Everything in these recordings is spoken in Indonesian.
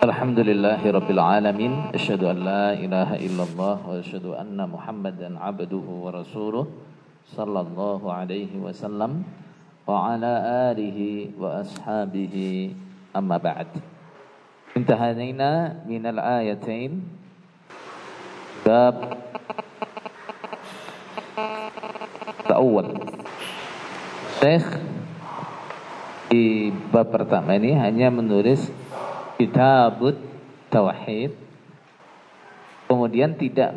الحمد لله رب العالمين أشهد أن لا إله إلا الله وأشهد أن محمدا عبده ورسوله صلى الله عليه وسلم وعلى آله وأصحابه. أما بعد انتهينا من الآيتين. باب الأول. Syekh di bab pertama ini hanya menulis kitabut tauhid. Kemudian tidak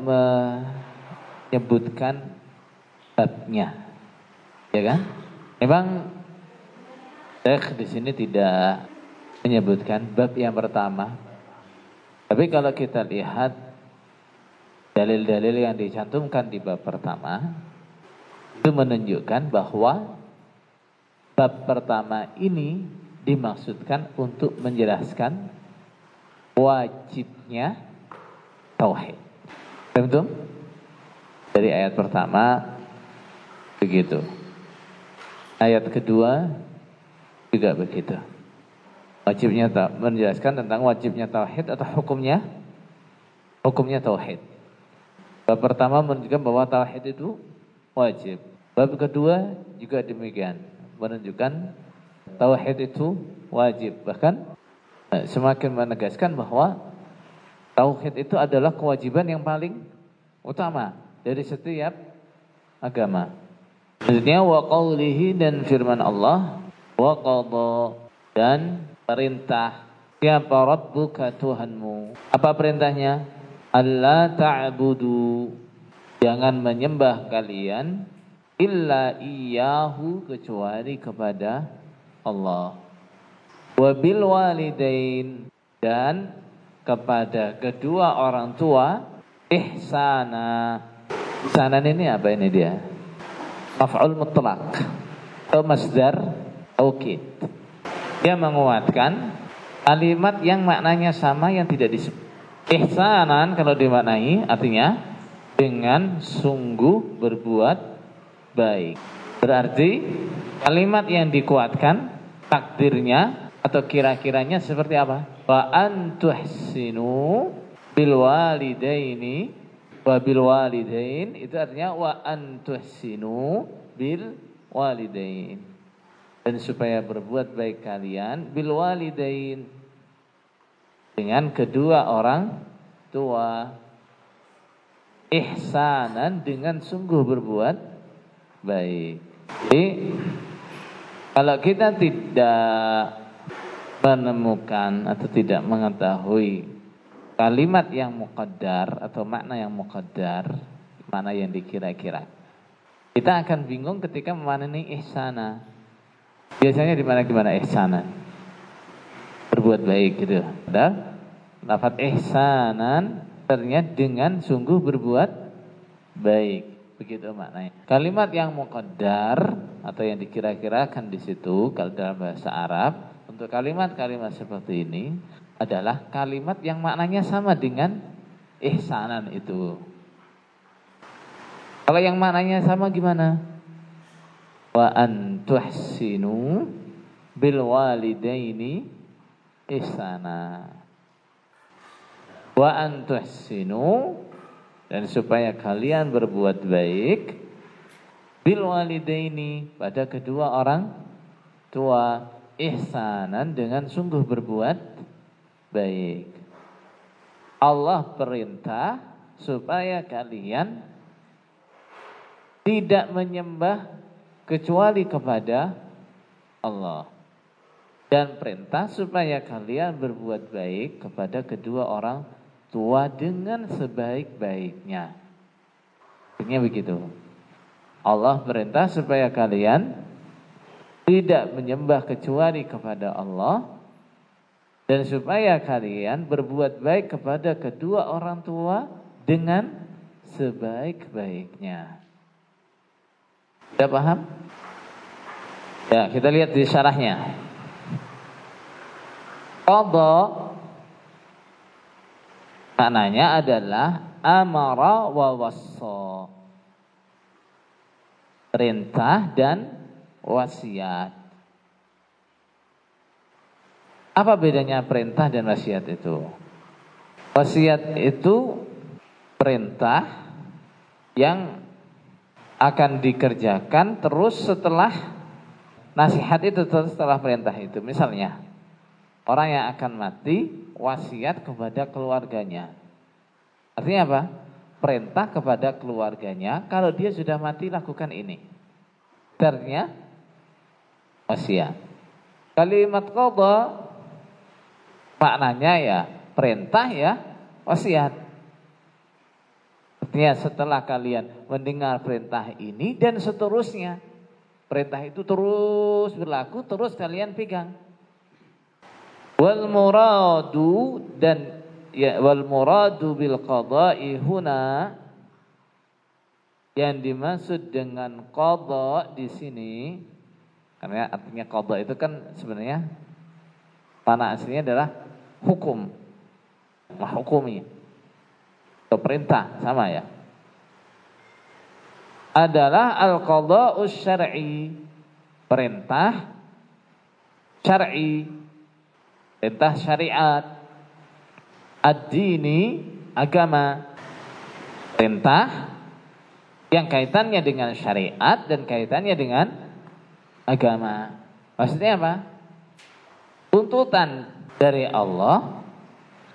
menyebutkan babnya. Ya kan? Memang Syekh di sini tidak menyebutkan bab yang pertama. Tapi kalau kita lihat dalil-dalil yang dicantumkan di bab pertama itu menunjukkan bahwa bab pertama ini dimaksudkan untuk menjelaskan wajibnya tauhid. Betul? Dari ayat pertama begitu. Ayat kedua juga begitu. Wajibnya menjelaskan tentang wajibnya tauhid atau hukumnya hukumnya tauhid. Bab pertama menunjukkan bahwa tauhid itu wajib. Bab kedua juga demikian, menunjukkan tauhid itu wajib. Bahkan eh, semakin menegaskan bahwa tauhid itu adalah kewajiban yang paling utama dari setiap agama. Maksudnya wa qawlihi dan firman Allah wa qadha dan perintah siapa rabbuka Tuhanmu. Apa perintahnya? Allah ta'budu jangan menyembah kalian illa iyyahu kecuali kepada Allah. Wabil walidain dan kepada kedua orang tua ihsana. Ihsanan ini apa ini dia? Maf'ul mutlak atau masdar taukid. Dia menguatkan kalimat yang maknanya sama yang tidak disebut. Ihsanan kalau dimaknai artinya dengan sungguh berbuat baik. Berarti kalimat yang dikuatkan takdirnya atau kira-kiranya seperti apa? Wa antuhsinu bil walidaini wa bil walidain itu artinya wa antuhsinu bil walidain. Dan supaya berbuat baik kalian bil walidain dengan kedua orang tua ihsanan dengan sungguh berbuat baik. Jadi kalau kita tidak menemukan atau tidak mengetahui kalimat yang muqaddar atau makna yang muqaddar, mana yang dikira-kira. Kita akan bingung ketika memaknai ihsana. Biasanya di mana gimana ihsana? Berbuat baik gitu. Padahal lafaz ihsanan ternyata dengan sungguh berbuat baik. Begitu maknanya. Kalimat yang muqaddar atau yang dikira-kirakan di situ kalau dalam bahasa Arab untuk kalimat-kalimat seperti ini adalah kalimat yang maknanya sama dengan ihsanan itu. Kalau yang maknanya sama gimana? Wa antuhsinu bil walidaini ihsana. Wa antuhsinu dan supaya kalian berbuat baik bil walidaini pada kedua orang tua ihsanan dengan sungguh berbuat baik. Allah perintah supaya kalian tidak menyembah kecuali kepada Allah. Dan perintah supaya kalian berbuat baik kepada kedua orang tua dengan sebaik-baiknya. Artinya begitu. Allah perintah supaya kalian tidak menyembah kecuali kepada Allah dan supaya kalian berbuat baik kepada kedua orang tua dengan sebaik-baiknya. Sudah paham? Ya, kita lihat di syarahnya. Qadha Maknanya adalah amara wa. Perintah dan wasiat. Apa bedanya perintah dan wasiat itu? Wasiat itu perintah yang akan dikerjakan terus setelah nasihat itu terus setelah perintah itu. Misalnya, orang yang akan mati wasiat kepada keluarganya. Artinya apa? Perintah kepada keluarganya kalau dia sudah mati lakukan ini. Artinya wasiat. Kalimat qadha maknanya ya perintah ya wasiat. Artinya setelah kalian mendengar perintah ini dan seterusnya. Perintah itu terus berlaku, terus kalian pegang. Wal muradu dan ya wal muradu bil qada'i huna. Yang dimaksud dengan qada di sini karena artinya qada itu kan sebenarnya mana aslinya adalah hukum. Menghukumi atau perintah sama ya. Adalah al-qada'us syar'i. Perintah syar'i perintah syariat. Ad-dini agama. Perintah yang kaitannya dengan syariat dan kaitannya dengan agama. Maksudnya apa? Tuntutan dari Allah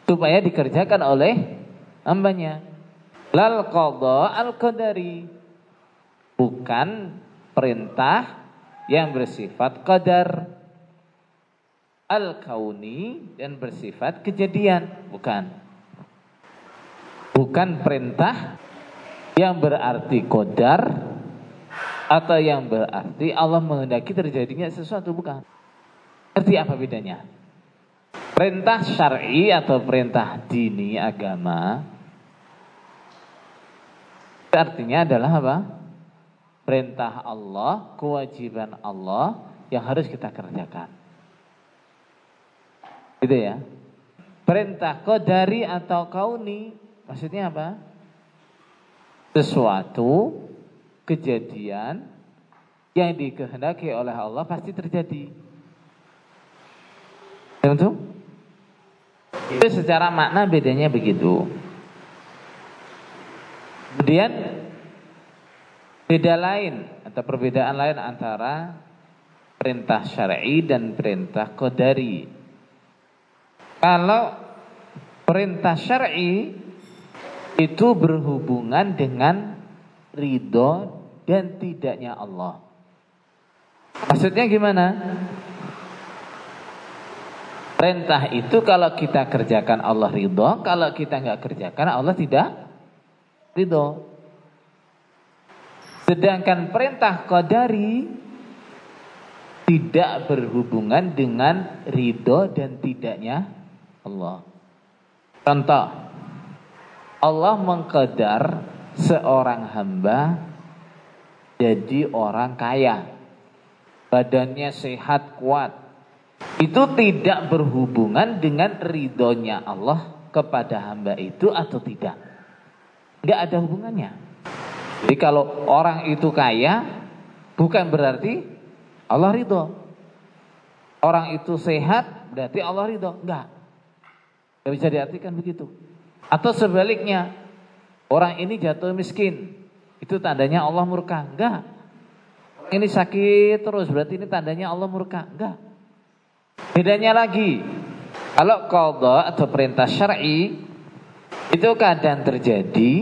supaya dikerjakan oleh hambanya. Lal qadha al qadari bukan perintah yang bersifat qadar al kauni dan bersifat kejadian, bukan. Bukan perintah yang berarti qadar atau yang berarti Allah menghendaki terjadinya sesuatu, bukan. Arti apa bedanya? Perintah syar'i atau perintah dini agama artinya adalah apa? Perintah Allah, kewajiban Allah yang harus kita kerjakan. Gitu ya. Perintah kodari atau kauni maksudnya apa? Sesuatu kejadian yang dikehendaki oleh Allah pasti terjadi. Betul? Itu secara makna bedanya begitu. Kemudian beda lain atau perbedaan lain antara perintah syar'i dan perintah qadari. Kalau perintah syar'i itu berhubungan dengan ridho dan tidaknya Allah. Maksudnya gimana? Perintah itu kalau kita kerjakan Allah ridho, kalau kita nggak kerjakan Allah tidak ridho. Sedangkan perintah qadari tidak berhubungan dengan ridho dan tidaknya Allah. Contoh, Allah mengqadar seorang hamba jadi orang kaya. Badannya sehat, kuat, itu tidak berhubungan dengan ridhonya Allah kepada hamba itu atau tidak. Enggak ada hubungannya. Jadi kalau orang itu kaya bukan berarti Allah ridho. Orang itu sehat berarti Allah ridho. Enggak. Enggak bisa diartikan begitu. Atau sebaliknya, orang ini jatuh miskin. Itu tandanya Allah murka. Enggak. Ini sakit terus berarti ini tandanya Allah murka. Enggak. Bedanya lagi, kalau qadha atau perintah syar'i itu kadang terjadi,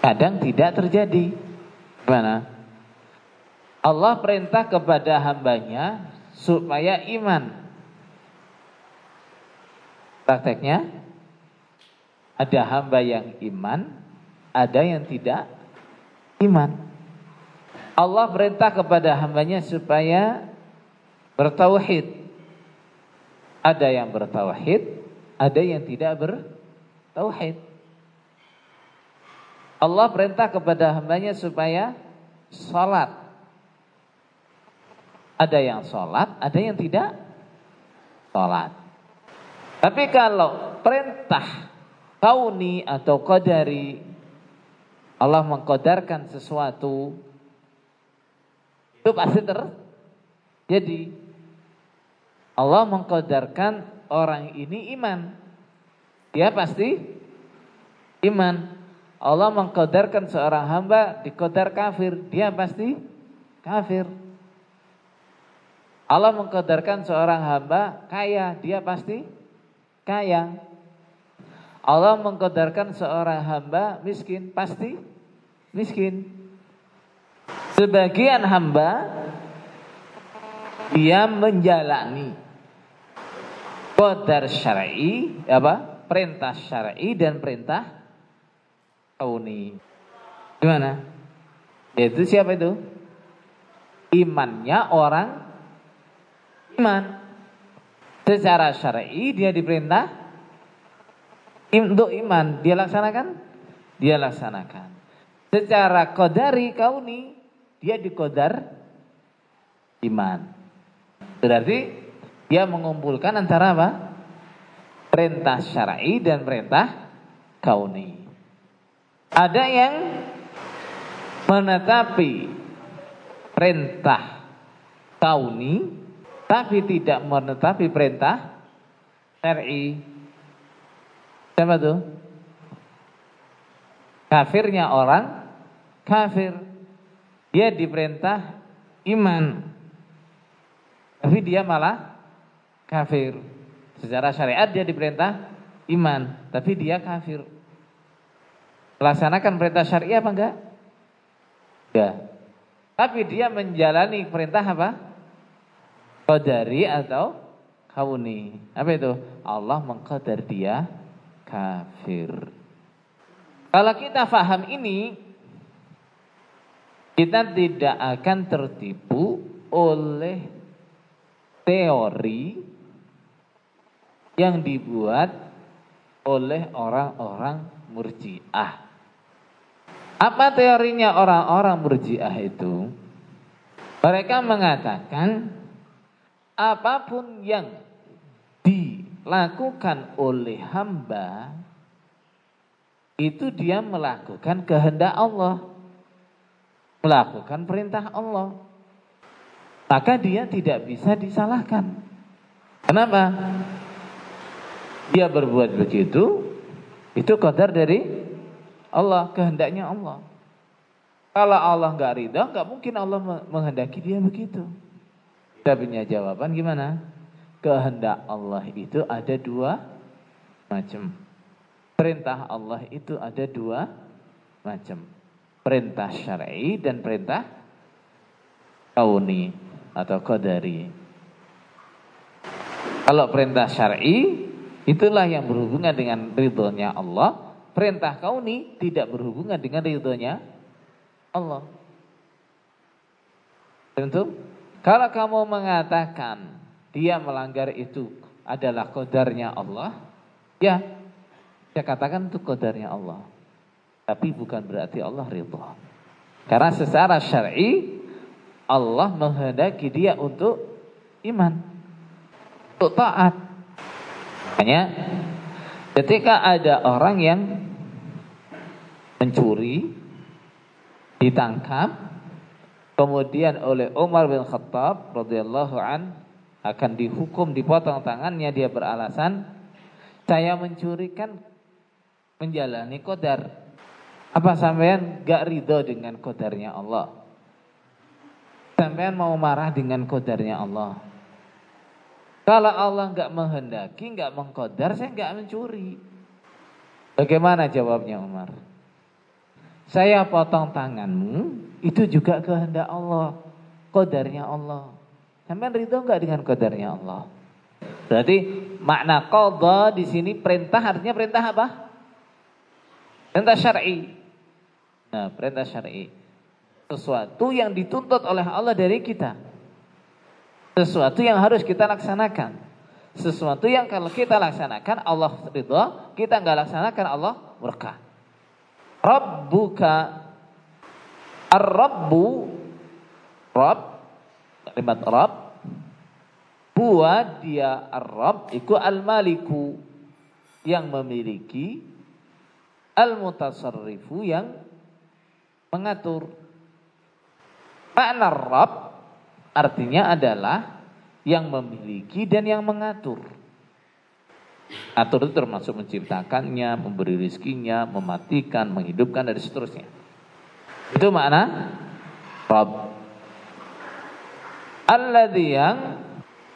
kadang tidak terjadi. Gimana? Allah perintah kepada hambanya supaya iman. Prakteknya ada hamba yang iman, ada yang tidak iman. Allah perintah kepada hambanya supaya bertauhid. Ada yang bertauhid, ada yang tidak bertauhid. Allah perintah kepada hambanya supaya sholat. Ada yang sholat, ada yang tidak sholat. Tapi kalau perintah kauni atau qadari Allah mengkodarkan sesuatu itu pasti terjadi. Allah mengkodarkan orang ini iman. Dia pasti iman. Allah mengkodarkan seorang hamba dikodar kafir. Dia pasti kafir. Allah mengkodarkan seorang hamba kaya. Dia pasti kaya. Allah mengkodarkan seorang hamba miskin. Pasti miskin. Sebagian hamba dia menjalani qadar syar'i apa? Perintah syar'i dan perintah kauni. Gimana? Yaitu siapa itu? Imannya orang iman. Secara syar'i dia diperintah untuk iman, dia laksanakan? Dia laksanakan. Secara kodari kauni, dia dikodar iman. Berarti dia mengumpulkan antara apa? Perintah syar'i dan perintah kauni. Ada yang menetapi perintah kauni tapi tidak menetapi perintah syar'i. Siapa tuh? Kafirnya orang kafir. Dia diperintah iman. Tapi dia malah kafir. Secara syariat dia diperintah iman, tapi dia kafir. Laksanakan perintah syariah apa enggak? Ya. Tapi dia menjalani perintah apa? Qadari atau kauni. Apa itu? Allah mengqadar dia kafir. Kalau kita faham ini, kita tidak akan tertipu oleh teori yang dibuat oleh orang-orang murjiah. Apa teorinya orang-orang murjiah itu? Mereka mengatakan apa pun yang dilakukan oleh hamba itu dia melakukan kehendak Allah. Melakukan perintah Allah maka dia tidak bisa disalahkan. Kenapa? Dia berbuat begitu, itu kodar dari Allah, kehendaknya Allah. Kalau Allah nggak ridho, nggak mungkin Allah menghendaki dia begitu. Kita punya jawaban gimana? Kehendak Allah itu ada dua macam. Perintah Allah itu ada dua macam. Perintah syar'i dan perintah kauni atau qadari. Kalau perintah syar'i itulah yang berhubungan dengan ridhonya Allah. Perintah kauni tidak berhubungan dengan ridhonya Allah. Tentu kalau kamu mengatakan dia melanggar itu adalah kodarnya Allah, ya saya katakan itu kodarnya Allah. Tapi bukan berarti Allah ridho. Karena secara syar'i Allah menghendaki dia untuk iman, untuk taat. Hanya ketika ada orang yang mencuri, ditangkap, kemudian oleh Umar bin Khattab radhiyallahu an akan dihukum dipotong tangannya dia beralasan saya mencurikan menjalani kodar apa sampean gak ridho dengan kodarnya Allah sampean mau marah dengan kodarnya Allah. Kalau Allah nggak menghendaki, nggak mengkodar, saya nggak mencuri. Bagaimana jawabnya Umar? Saya potong tanganmu, itu juga kehendak Allah, kodarnya Allah. Sampean ridho nggak dengan kodarnya Allah? Berarti makna qadha di sini perintah artinya perintah apa? Perintah syar'i. Nah, perintah syar'i sesuatu yang dituntut oleh Allah dari kita. Sesuatu yang harus kita laksanakan. Sesuatu yang kalau kita laksanakan Allah ridho, kita nggak laksanakan Allah murka. Rabbuka Ar-Rabbu Rabb kalimat Rabb buat dia Ar-Rabb itu Al-Maliku yang memiliki Al-Mutasarrifu yang mengatur Makna Rabb artinya adalah yang memiliki dan yang mengatur. Atur itu termasuk menciptakannya, memberi rizkinya, mematikan, menghidupkan, dan seterusnya. Itu makna Rabb. Alladhi yang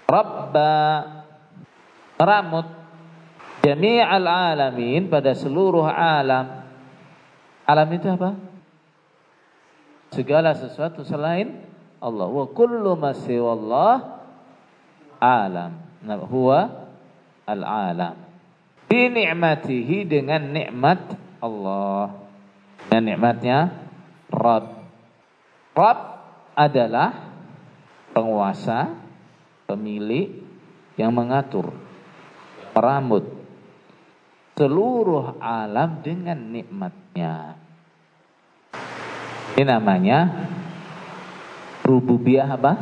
Rabba Ramut Jami'al alamin pada seluruh alam. Alam itu apa? Segala sesuatu selain Allah. Wa kullu ma Allah alam. Nah, huwa al-alam. Bi ni'matihi dengan nikmat Allah. Dan nikmatnya Rabb. Rabb adalah penguasa, pemilik yang mengatur, merambut seluruh alam dengan nikmatnya. Ini namanya rububiyah apa?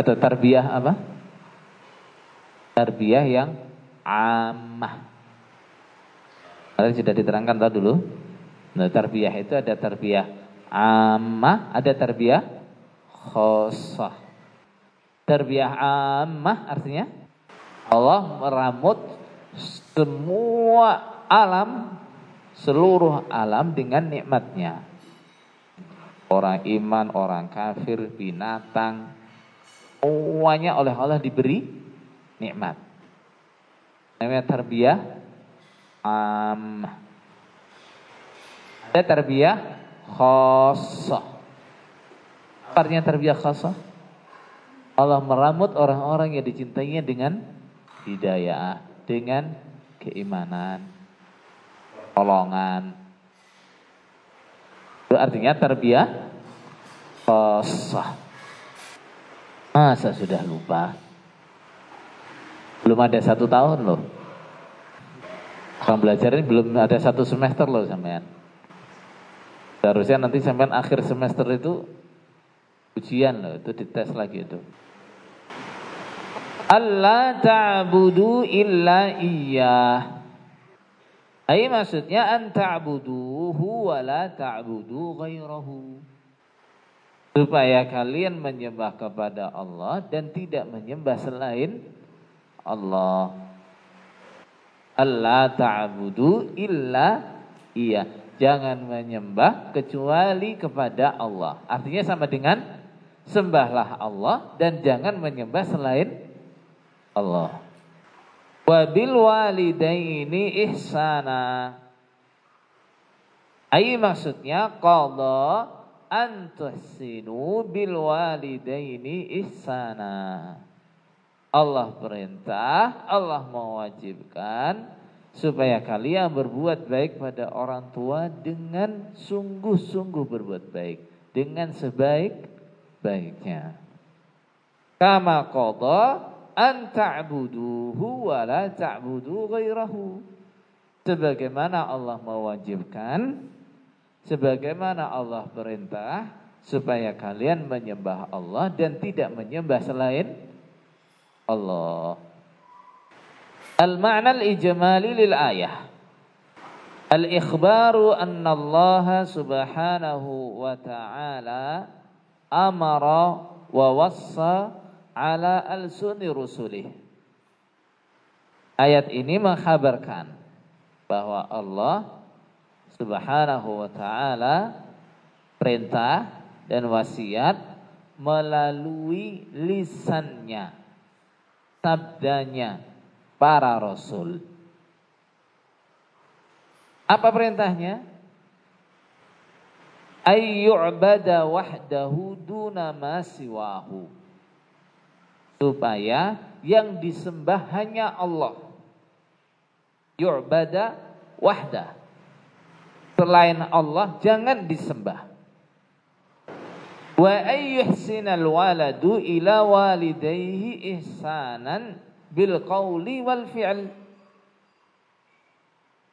Atau tarbiyah apa? Tarbiyah yang amah. Kalian sudah diterangkan tadi dulu. Nah, tarbiyah itu ada tarbiyah amah, ada tarbiyah khosah. Tarbiyah amah artinya Allah meramut semua alam, seluruh alam dengan nikmatnya. Orang iman, orang kafir, binatang, semuanya oleh Allah diberi nikmat. Namanya tarbiyah um, ada tarbiyah khosoh. Artinya tarbiyah khosoh. Allah meramut orang-orang yang dicintainya dengan hidayah, dengan keimanan, tolongan. Itu artinya tarbiyah khosoh. Masa sudah lupa? Belum ada satu tahun loh. Orang belajar ini belum ada satu semester loh sampean. Seharusnya nanti sampean akhir semester itu ujian loh, itu dites lagi itu. Allah ta'budu illa iya. Ai maksudnya an ta'buduhu wa la ta'budu ghairahu. Supaya kalian menyembah kepada Allah dan tidak menyembah selain Allah. Allah ta'budu illa iya. Jangan menyembah kecuali kepada Allah. Artinya sama dengan sembahlah Allah dan jangan menyembah selain Allah. Wabil walidaini ihsana. Ai maksudnya qadha an tuhsinu bil walidaini ihsana. Allah perintah, Allah mewajibkan supaya kalian berbuat baik pada orang tua dengan sungguh-sungguh berbuat baik, dengan sebaik-baiknya. Kama qada an ta'buduhu wa la ta'budu ghairahu. Sebagaimana Allah mewajibkan, sebagaimana Allah perintah supaya kalian menyembah Allah dan tidak menyembah selain Allah. Al-ma'na al-ijmali lil ayah. Al-ikhbaru anna Allah subhanahu wa ta'ala amara wa wassa ala al-sunni rusulih. Ayat ini mengkhabarkan bahwa Allah subhanahu wa ta'ala perintah dan wasiat melalui lisannya sabdanya para rasul. Apa perintahnya? Ayyu'bada wahdahu duna siwahu. Supaya yang disembah hanya Allah. Yu'bada wahdah. Selain Allah jangan disembah. Wa ayyuhsinal waladu ila walidayhi ihsanan bil qawli wal fi'l.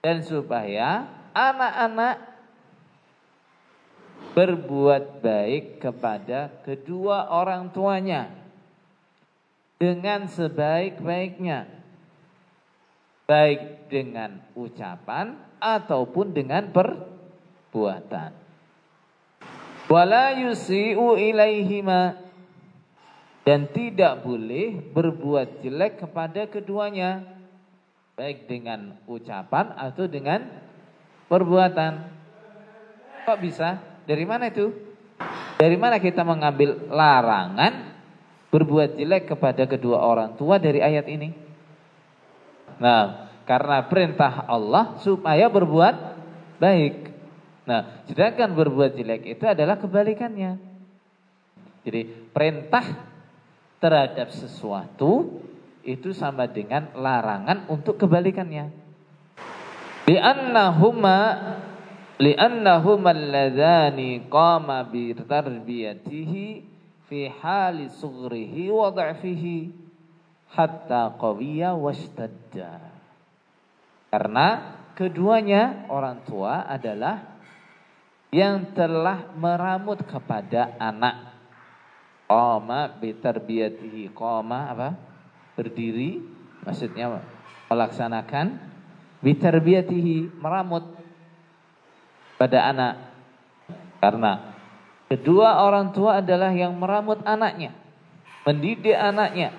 Dan supaya anak-anak berbuat baik kepada kedua orang tuanya dengan sebaik-baiknya. Baik dengan ucapan ataupun dengan perbuatan wala yusi'u ilaihima. Dan tidak boleh berbuat jelek kepada keduanya. Baik dengan ucapan atau dengan perbuatan. Kok bisa? Dari mana itu? Dari mana kita mengambil larangan berbuat jelek kepada kedua orang tua dari ayat ini? Nah karena perintah Allah supaya berbuat baik nah sedangkan berbuat jelek itu adalah kebalikannya jadi perintah terhadap sesuatu itu sama dengan larangan untuk kebalikannya. Li'annahuma li'annahuma alladzani qama bi tarbiyatihi fi hali sughrihi wa dha'fihi hatta qawiya wastadda. Karena keduanya orang tua adalah yang telah meramut kepada anak Qama bitarbiyatihi. Qama apa? Berdiri maksudnya melaksanakan bitarbiyatihi, meramut pada anak. Karena kedua orang tua adalah yang meramut anaknya, mendidik anaknya.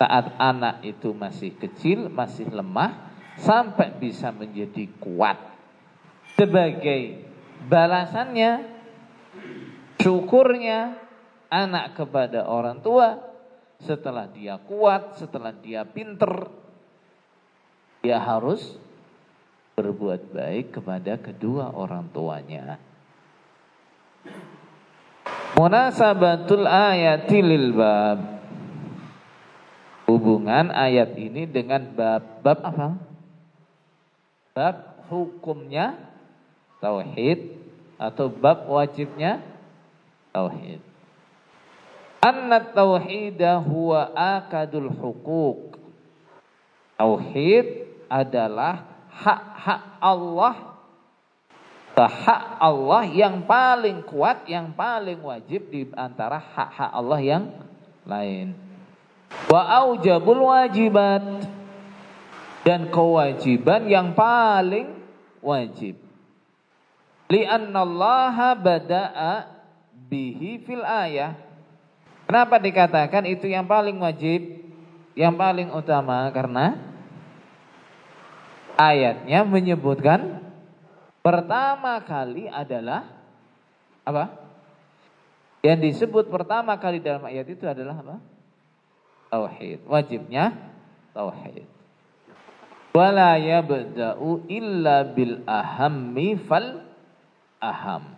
Saat anak itu masih kecil, masih lemah, sampai bisa menjadi kuat. Sebagai balasannya, syukurnya, anak kepada orang tua setelah dia kuat, setelah dia pinter, dia harus berbuat baik kepada kedua orang tuanya. Munasabatul ayati lil bab. Hubungan ayat ini dengan bab bab apa? Bab hukumnya tauhid atau bab wajibnya tauhid. Anna tauhida huwa akadul hukuk. Tauhid adalah hak-hak Allah. Hak Allah yang paling kuat, yang paling wajib di antara hak-hak Allah yang lain. Wa aujabul wajibat. Dan kewajiban yang paling wajib. Lianna Allah bada'a bihi fil ayah Kenapa dikatakan itu yang paling wajib, yang paling utama? Karena ayatnya menyebutkan pertama kali adalah apa? Yang disebut pertama kali dalam ayat itu adalah apa? Tauhid. Wajibnya tauhid. Wala yabda'u illa bil ahammi fal aham.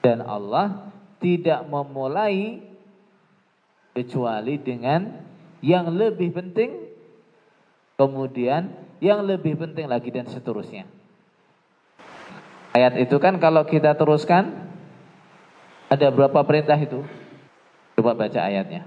Dan Allah tidak memulai kecuali dengan yang lebih penting kemudian yang lebih penting lagi dan seterusnya. Ayat itu kan kalau kita teruskan ada berapa perintah itu? Coba baca ayatnya.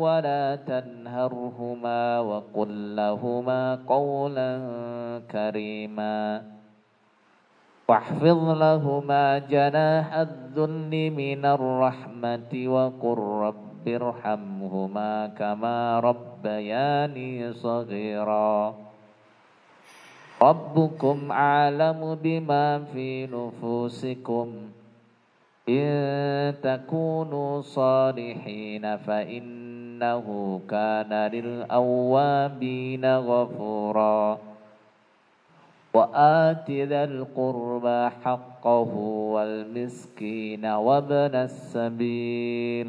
ولا تنهرهما وقل لهما قولا كريما. واحفظ لهما جناح الذل من الرحمة وقل رب ارحمهما كما ربياني صغيرا. ربكم أعلم بما في نفوسكم. إن تكونوا صالحين فإنه كان للأوابين غفوراً وآت ذا القربى حقه والمسكين وابن السبيل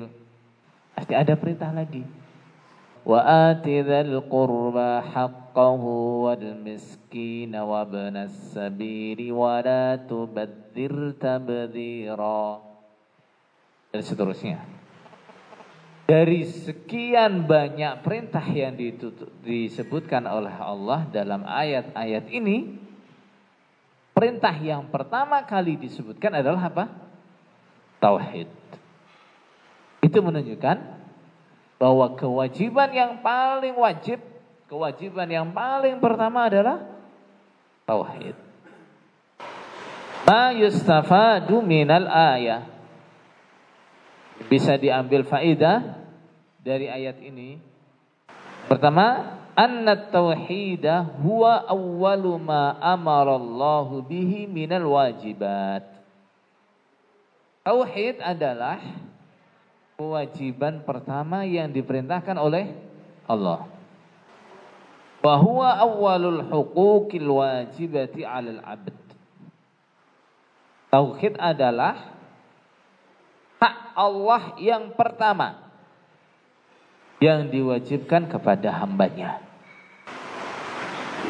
Pasti ada perintah lagi. وآت ذا القربى حقه والمسكين وابن السبيل ولا تبذر تبذيرا dan seterusnya. Dari sekian banyak perintah yang disebutkan oleh Allah dalam ayat-ayat ini, Perintah yang pertama kali disebutkan adalah apa? Tauhid. Itu menunjukkan bahwa kewajiban yang paling wajib, kewajiban yang paling pertama adalah tauhid. Ma yustafadu minal ayah. Bisa diambil faidah dari ayat ini. Pertama, anna tauhidah huwa awwalu ma amara Allah bihi minal wajibat. Tauhid adalah kewajiban pertama yang diperintahkan oleh Allah. Wa huwa awwalul huquqil wajibati 'alal 'abd. Tauhid adalah hak Allah yang pertama yang diwajibkan kepada hambanya.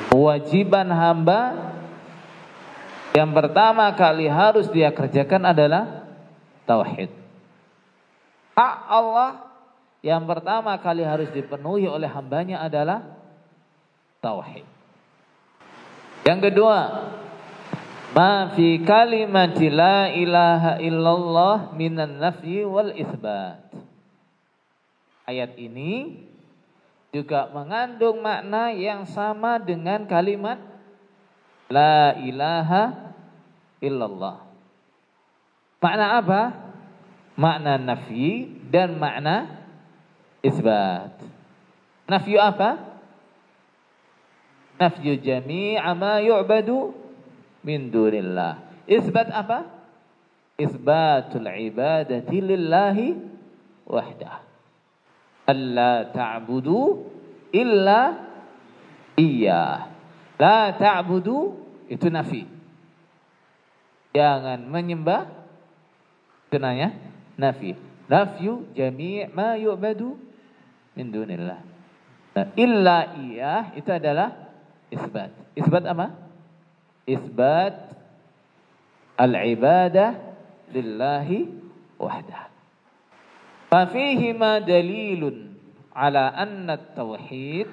Kewajiban hamba yang pertama kali harus dia kerjakan adalah tauhid. Hak Allah yang pertama kali harus dipenuhi oleh hambanya adalah tauhid. Yang kedua, ma fi kalimati la ilaha illallah minan nafyi wal isbat ayat ini juga mengandung makna yang sama dengan kalimat La ilaha illallah. Makna apa? Makna nafi dan makna isbat. Nafi apa? Nafyu jami'a ma yu'badu min dunillah. Isbat apa? Isbatul ibadati lillahi wahdah alla ta'budu illa iya. La ta'budu itu nafi. Jangan menyembah itu nanya nafi. Nafyu jami' ma yu'badu min dunillah. Nah, illa iya itu adalah isbat. Isbat apa? Isbat al-ibadah lillahi wahdah. Fafihima dalilun ala anna tauhid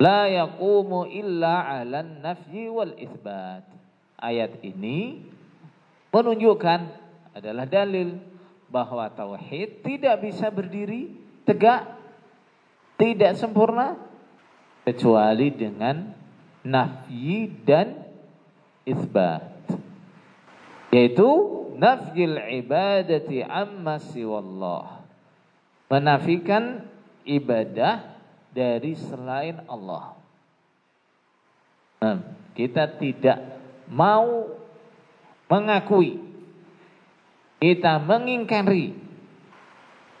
la yaqumu illa ala nafyi wal isbat. Ayat ini menunjukkan adalah dalil bahwa tauhid tidak bisa berdiri tegak, tidak sempurna kecuali dengan nafyi dan isbat. Yaitu nafjil ibadati amma siwallah. Menafikan ibadah dari selain Allah. Nah, kita tidak mau mengakui, kita mengingkari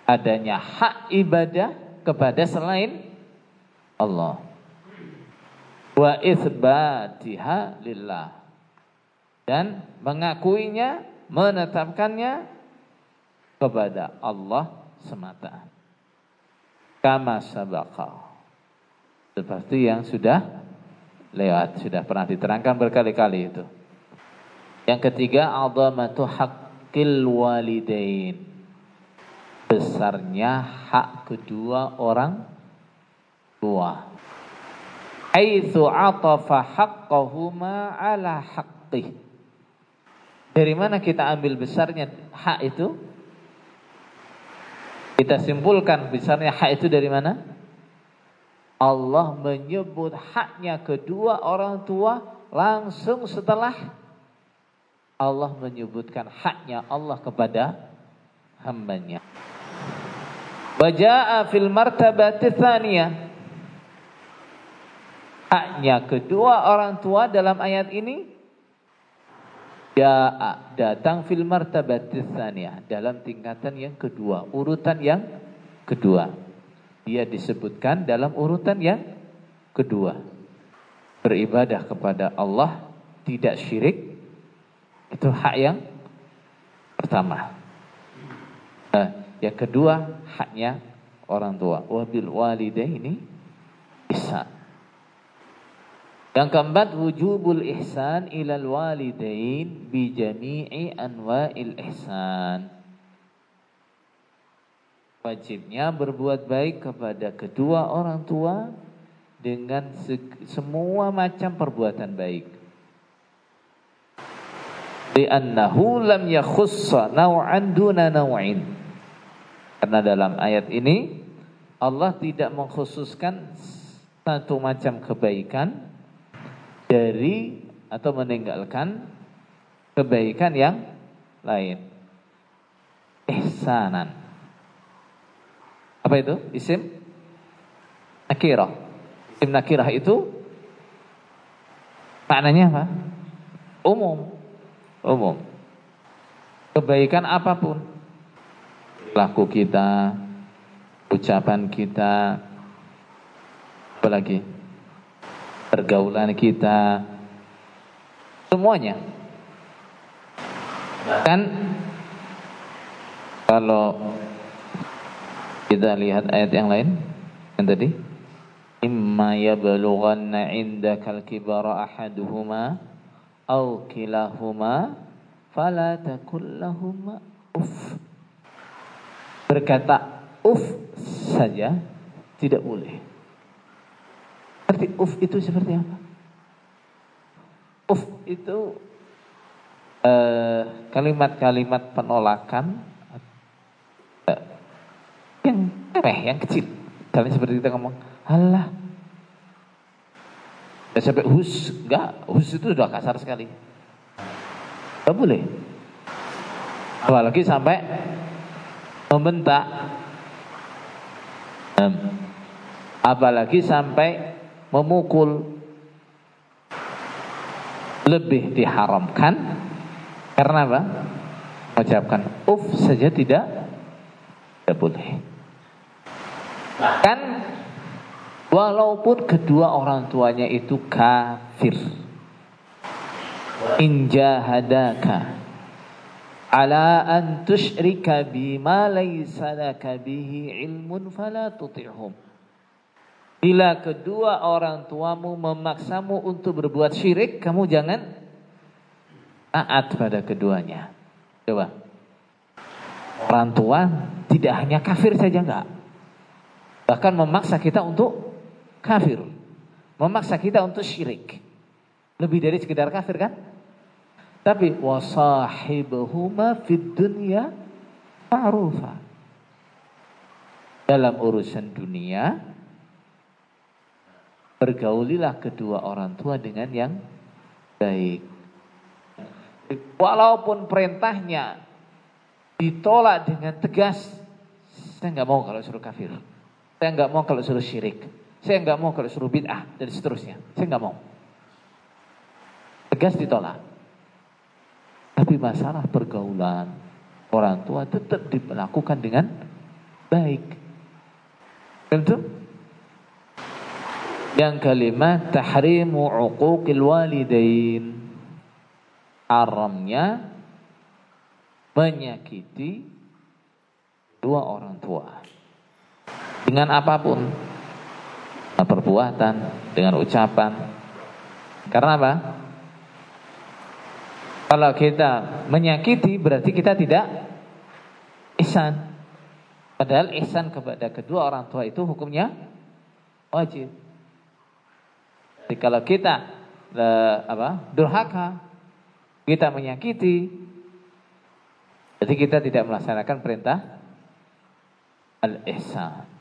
adanya hak ibadah kepada selain Allah. Wa isbatiha lillah. Dan mengakuinya menetapkannya kepada Allah semata. Kama sabaka. Seperti yang sudah lewat, sudah pernah diterangkan berkali-kali itu. Yang ketiga, azamatu haqqil walidain. Besarnya hak kedua orang tua. Haitsu atafa haqqahuma ala haqqih dari mana kita ambil besarnya hak itu? Kita simpulkan besarnya hak itu dari mana? Allah menyebut haknya kedua orang tua langsung setelah Allah menyebutkan haknya Allah kepada hambanya. Baja'a fil martabati tsaniyah. Haknya kedua orang tua dalam ayat ini Ja'a datang fil martabatis dalam tingkatan yang kedua, urutan yang kedua. Dia disebutkan dalam urutan yang kedua. Beribadah kepada Allah tidak syirik itu hak yang pertama. Nah, yang kedua haknya orang tua. Wabil walidaini bisa yang keempat wujubul ihsan ilal walidain bi jami'i anwa'il ihsan. Wajibnya berbuat baik kepada kedua orang tua dengan semua macam perbuatan baik. Li'annahu lam yakhussa naw'an duna naw'in. Karena dalam ayat ini Allah tidak mengkhususkan satu macam kebaikan dari atau meninggalkan kebaikan yang lain. Ihsanan. Apa itu? Isim nakirah. Isim nakirah itu maknanya apa? Umum. Umum. Kebaikan apa pun. Laku kita, ucapan kita, apalagi pergaulan kita, semuanya. Kan kalau kita lihat ayat yang lain yang tadi imma yablughanna indakal kibara ahaduhuma aw kilahuma fala takul lahuma uff berkata uff saja tidak boleh. Arti uff itu seperti apa? Uff itu eh, kalimat-kalimat uh, penolakan uh, yang remeh, yang kecil. Misalnya seperti kita ngomong. Ya sampai hus, enggak, hus itu sudah kasar sekali. Enggak boleh. Apalagi sampai membentak apalagi sampai memukul lebih diharamkan karena apa? mengucapkan uf saja tidak tidak boleh bahkan walaupun kedua orang tuanya itu kafir injahadaka ala an tusyrika bima laysa laka bihi ilmun fala tuti'hum. Bila kedua orang tuamu memaksamu untuk berbuat syirik, kamu jangan taat pada keduanya. Coba. Orang tua tidak hanya kafir saja enggak. Bahkan memaksa kita untuk kafir. Memaksa kita untuk syirik. Lebih dari sekedar kafir kan? Tapi wasahibuhuma fid dunya ma'rufa. Dalam urusan dunia bergaulilah kedua orang tua dengan yang baik. Walaupun perintahnya ditolak dengan tegas, saya nggak mau kalau suruh kafir. Saya nggak mau kalau suruh syirik. Saya nggak mau kalau suruh bid'ah dan seterusnya. Saya nggak mau. Tegas ditolak. Tapi masalah pergaulan orang tua tetap dilakukan dengan baik. Tentu. Yang kelima tahrimu uquqil walidain. Haramnya menyakiti dua orang tua. Dengan apa pun. Perbuatan, dengan ucapan. Karena apa? Kalau kita menyakiti berarti kita tidak ihsan. Padahal ihsan kepada kedua orang tua itu hukumnya wajib. Kalau kita le, apa? durhaka, kita menyakiti, jadi kita tidak melaksanakan perintah al-ihsan.